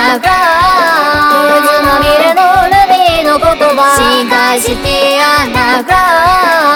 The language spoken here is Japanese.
して渦まみれのルビーの言葉。信頼してやった。